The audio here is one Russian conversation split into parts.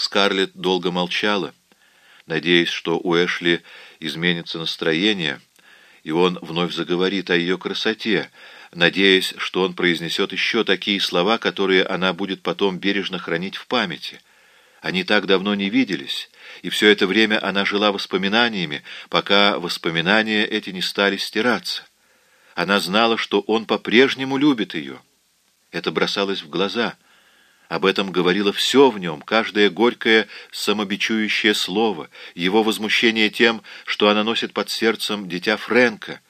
Скарлетт долго молчала, надеясь, что у Эшли изменится настроение, и он вновь заговорит о ее красоте, надеясь, что он произнесет еще такие слова, которые она будет потом бережно хранить в памяти. Они так давно не виделись, и все это время она жила воспоминаниями, пока воспоминания эти не стали стираться. Она знала, что он по-прежнему любит ее. Это бросалось в глаза. Об этом говорило все в нем, каждое горькое самобичующее слово, его возмущение тем, что она носит под сердцем дитя Фрэнка.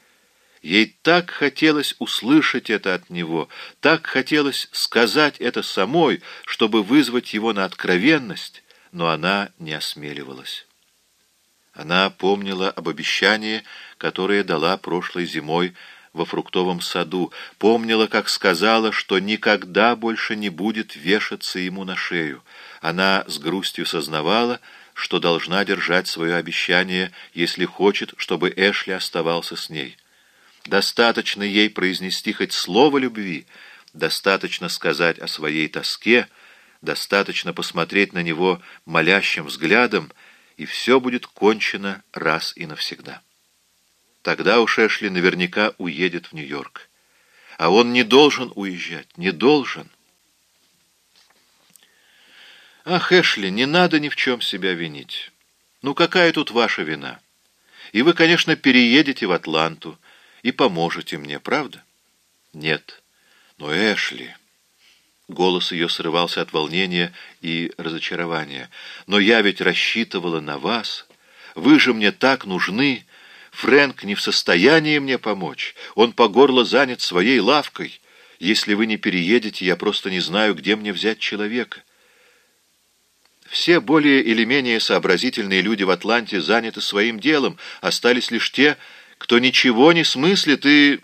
Ей так хотелось услышать это от него, так хотелось сказать это самой, чтобы вызвать его на откровенность, но она не осмеливалась. Она помнила об обещании, которое дала прошлой зимой во фруктовом саду, помнила, как сказала, что никогда больше не будет вешаться ему на шею. Она с грустью сознавала, что должна держать свое обещание, если хочет, чтобы Эшли оставался с ней. Достаточно ей произнести хоть слово любви, достаточно сказать о своей тоске, достаточно посмотреть на него молящим взглядом, и все будет кончено раз и навсегда. Тогда уж Эшли наверняка уедет в Нью-Йорк. А он не должен уезжать, не должен. Ах, Эшли, не надо ни в чем себя винить. Ну какая тут ваша вина? И вы, конечно, переедете в Атланту и поможете мне, правда? Нет. Но Эшли... Голос ее срывался от волнения и разочарования. «Но я ведь рассчитывала на вас. Вы же мне так нужны. Фрэнк не в состоянии мне помочь. Он по горло занят своей лавкой. Если вы не переедете, я просто не знаю, где мне взять человека. Все более или менее сообразительные люди в Атланте заняты своим делом. Остались лишь те, кто ничего не смыслит и...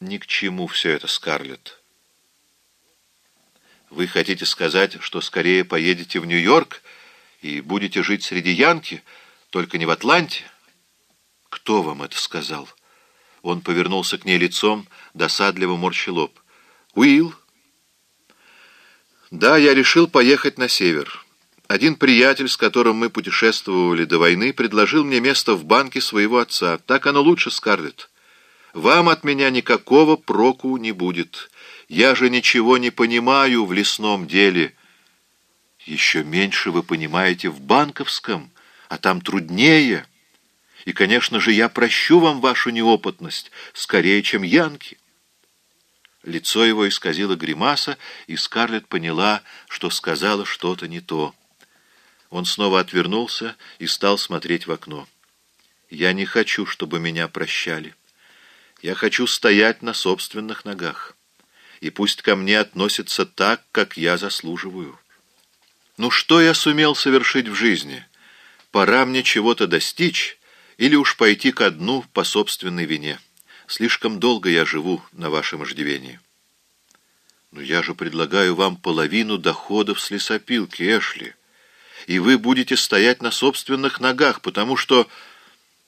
Ни к чему все это, Скарлетт. Вы хотите сказать, что скорее поедете в Нью-Йорк и будете жить среди Янки, только не в Атланте? «Кто вам это сказал?» Он повернулся к ней лицом, досадливо морщил лоб. «Уилл?» «Да, я решил поехать на север. Один приятель, с которым мы путешествовали до войны, предложил мне место в банке своего отца. Так оно лучше, Скарлетт. Вам от меня никакого проку не будет. Я же ничего не понимаю в лесном деле». «Еще меньше вы понимаете в банковском, а там труднее». И, конечно же, я прощу вам вашу неопытность, скорее, чем Янки. Лицо его исказило гримаса, и Скарлетт поняла, что сказала что-то не то. Он снова отвернулся и стал смотреть в окно. «Я не хочу, чтобы меня прощали. Я хочу стоять на собственных ногах. И пусть ко мне относятся так, как я заслуживаю. Ну что я сумел совершить в жизни? Пора мне чего-то достичь» или уж пойти ко дну по собственной вине. Слишком долго я живу на вашем иждивении. Но я же предлагаю вам половину доходов с лесопилки, Эшли. И вы будете стоять на собственных ногах, потому что,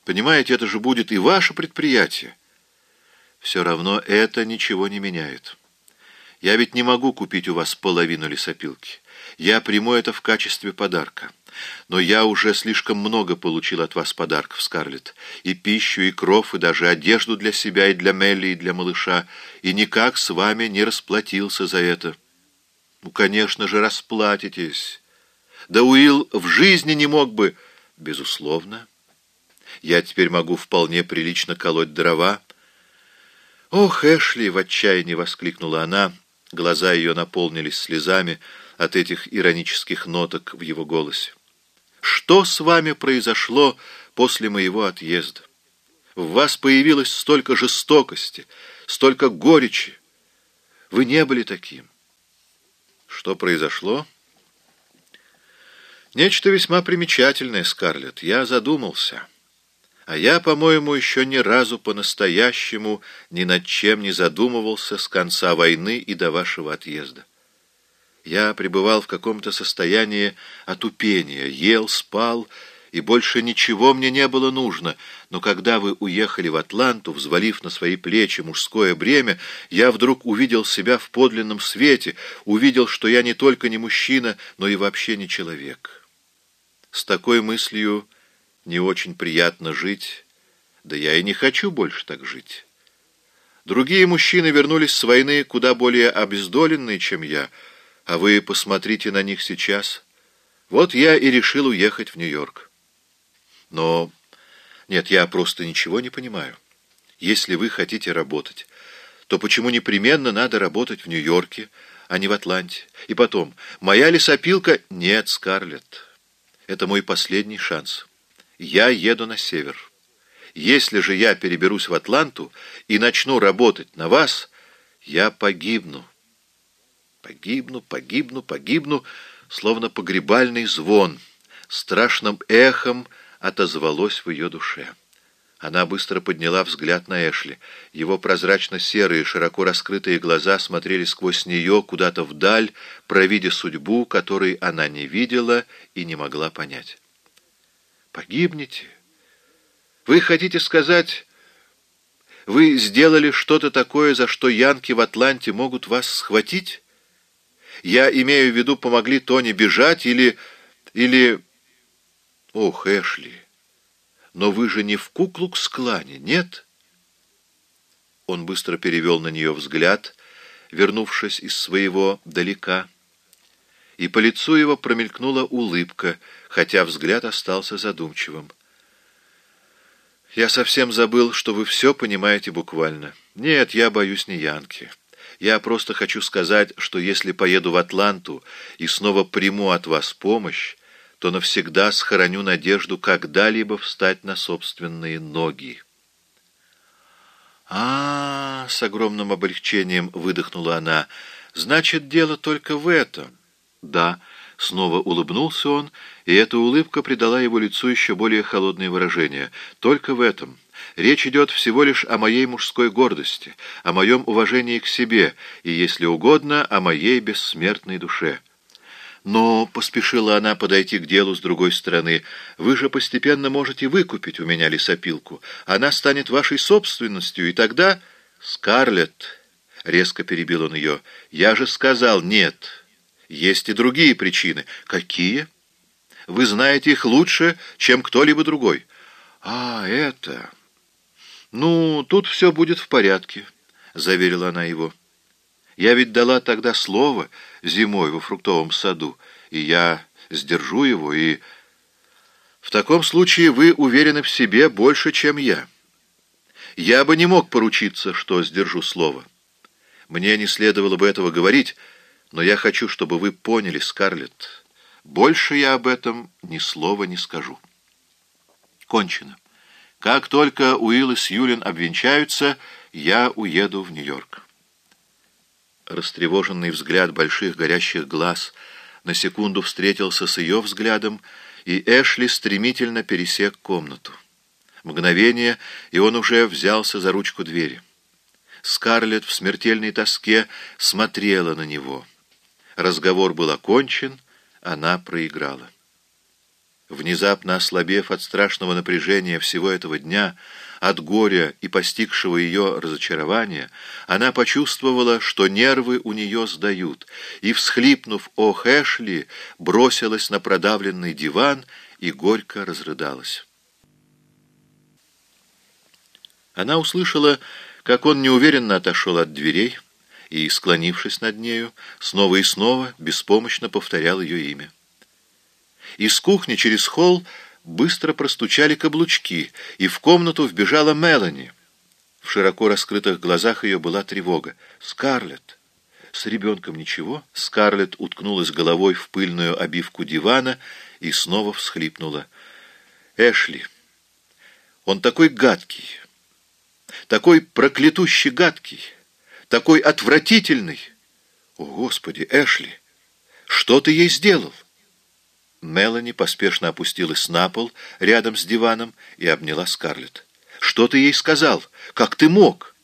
понимаете, это же будет и ваше предприятие. Все равно это ничего не меняет. Я ведь не могу купить у вас половину лесопилки. Я приму это в качестве подарка. Но я уже слишком много получил от вас подарков, Скарлетт. И пищу, и кров, и даже одежду для себя, и для Мелли, и для малыша. И никак с вами не расплатился за это. Ну, конечно же, расплатитесь. Да Уилл в жизни не мог бы... Безусловно. Я теперь могу вполне прилично колоть дрова. «Ох, Эшли!» — в отчаянии воскликнула она. Глаза ее наполнились слезами от этих иронических ноток в его голосе. Что с вами произошло после моего отъезда? В вас появилось столько жестокости, столько горечи. Вы не были таким. Что произошло? Нечто весьма примечательное, Скарлетт. Я задумался. А я, по-моему, еще ни разу по-настоящему ни над чем не задумывался с конца войны и до вашего отъезда. Я пребывал в каком-то состоянии отупения, ел, спал и больше ничего мне не было нужно, но когда вы уехали в Атланту, взвалив на свои плечи мужское бремя, я вдруг увидел себя в подлинном свете, увидел, что я не только не мужчина, но и вообще не человек. С такой мыслью не очень приятно жить, да я и не хочу больше так жить. Другие мужчины вернулись с войны куда более обездоленные, чем я, а вы посмотрите на них сейчас. Вот я и решил уехать в Нью-Йорк. Но... Нет, я просто ничего не понимаю. Если вы хотите работать, то почему непременно надо работать в Нью-Йорке, а не в Атланте? И потом, моя лесопилка... Нет, Скарлетт, это мой последний шанс. Я еду на север. Если же я переберусь в Атланту и начну работать на вас, я погибну. Погибну, погибну, погибну, словно погребальный звон, страшным эхом, отозвалось в ее душе. Она быстро подняла взгляд на Эшли. Его прозрачно-серые, широко раскрытые глаза смотрели сквозь нее куда-то вдаль, провидя судьбу, которой она не видела и не могла понять. «Погибнете? Вы хотите сказать, вы сделали что-то такое, за что янки в Атланте могут вас схватить? Я имею в виду, помогли Тони бежать или... или...» «Ох, Эшли, но вы же не в Куклукс-клане, нет?» Он быстро перевел на нее взгляд, вернувшись из своего далека, и по лицу его промелькнула улыбка, хотя взгляд остался задумчивым. «Я совсем забыл, что вы все понимаете буквально. Нет, я боюсь не Янки. Я просто хочу сказать, что если поеду в Атланту и снова приму от вас помощь, то навсегда схороню надежду когда-либо встать на собственные ноги. а, -а, -а с огромным облегчением выдохнула она. «Значит, дело только в этом». «Да», — снова улыбнулся он, и эта улыбка придала его лицу еще более холодное выражение. «Только в этом. Речь идет всего лишь о моей мужской гордости, о моем уважении к себе и, если угодно, о моей бессмертной душе». Но, — поспешила она подойти к делу с другой стороны, — вы же постепенно можете выкупить у меня лесопилку. Она станет вашей собственностью, и тогда... Скарлетт, — резко перебил он ее, — я же сказал нет. Есть и другие причины. Какие? Вы знаете их лучше, чем кто-либо другой. А, это... Ну, тут все будет в порядке, — заверила она его. Я ведь дала тогда слово зимой во фруктовом саду, и я сдержу его, и... В таком случае вы уверены в себе больше, чем я. Я бы не мог поручиться, что сдержу слово. Мне не следовало бы этого говорить, но я хочу, чтобы вы поняли, Скарлетт. Больше я об этом ни слова не скажу. Кончено. Как только Уилл и Сьюлин обвенчаются, я уеду в Нью-Йорк. Растревоженный взгляд больших горящих глаз на секунду встретился с ее взглядом, и Эшли стремительно пересек комнату. Мгновение, и он уже взялся за ручку двери. Скарлетт в смертельной тоске смотрела на него. Разговор был окончен, она проиграла. Внезапно ослабев от страшного напряжения всего этого дня, от горя и постигшего ее разочарования, она почувствовала, что нервы у нее сдают, и, всхлипнув «О, Хэшли!», бросилась на продавленный диван и горько разрыдалась. Она услышала, как он неуверенно отошел от дверей и, склонившись над нею, снова и снова беспомощно повторял ее имя. Из кухни через холл быстро простучали каблучки, и в комнату вбежала Мелани. В широко раскрытых глазах ее была тревога. «Скарлетт!» «С ребенком ничего?» Скарлетт уткнулась головой в пыльную обивку дивана и снова всхлипнула. «Эшли! Он такой гадкий, такой проклятущий гадкий, такой отвратительный!» «О, Господи, Эшли! Что ты ей сделал?» Мелани поспешно опустилась на пол рядом с диваном и обняла Скарлетт. «Что ты ей сказал? Как ты мог?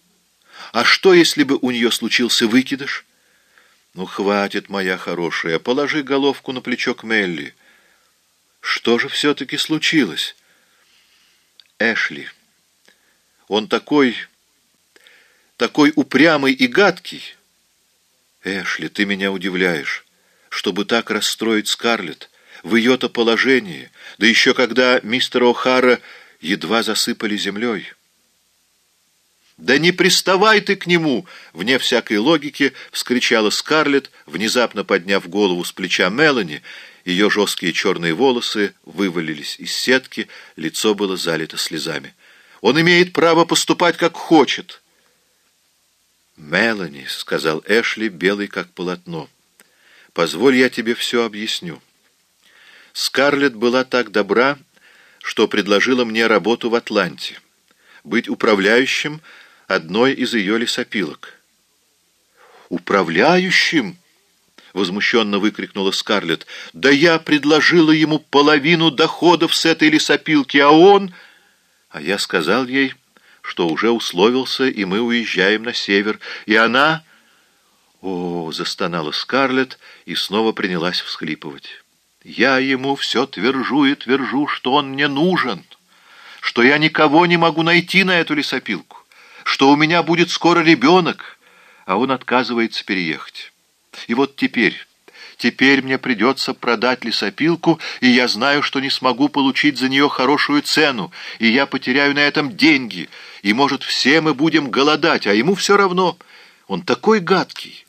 А что, если бы у нее случился выкидыш?» «Ну, хватит, моя хорошая, положи головку на плечо к Мелли». Что же все-таки случилось? Эшли. Он такой... такой упрямый и гадкий. Эшли, ты меня удивляешь. Чтобы так расстроить Скарлетт, в ее-то положении, да еще когда мистер О'Хара едва засыпали землей. «Да не приставай ты к нему!» — вне всякой логики вскричала Скарлетт, внезапно подняв голову с плеча Мелани. Ее жесткие черные волосы вывалились из сетки, лицо было залито слезами. «Он имеет право поступать, как хочет!» «Мелани», — сказал Эшли, белый как полотно, — «позволь, я тебе все объясню». Скарлетт была так добра, что предложила мне работу в Атланте, быть управляющим одной из ее лесопилок. «Управляющим?» — возмущенно выкрикнула Скарлетт. «Да я предложила ему половину доходов с этой лесопилки, а он...» А я сказал ей, что уже условился, и мы уезжаем на север, и она... «О!» — застонала Скарлетт и снова принялась всхлипывать. «Я ему все твержу и твержу, что он мне нужен, что я никого не могу найти на эту лесопилку что у меня будет скоро ребенок, а он отказывается переехать. И вот теперь, теперь мне придется продать лесопилку, и я знаю, что не смогу получить за нее хорошую цену, и я потеряю на этом деньги, и, может, все мы будем голодать, а ему все равно. Он такой гадкий».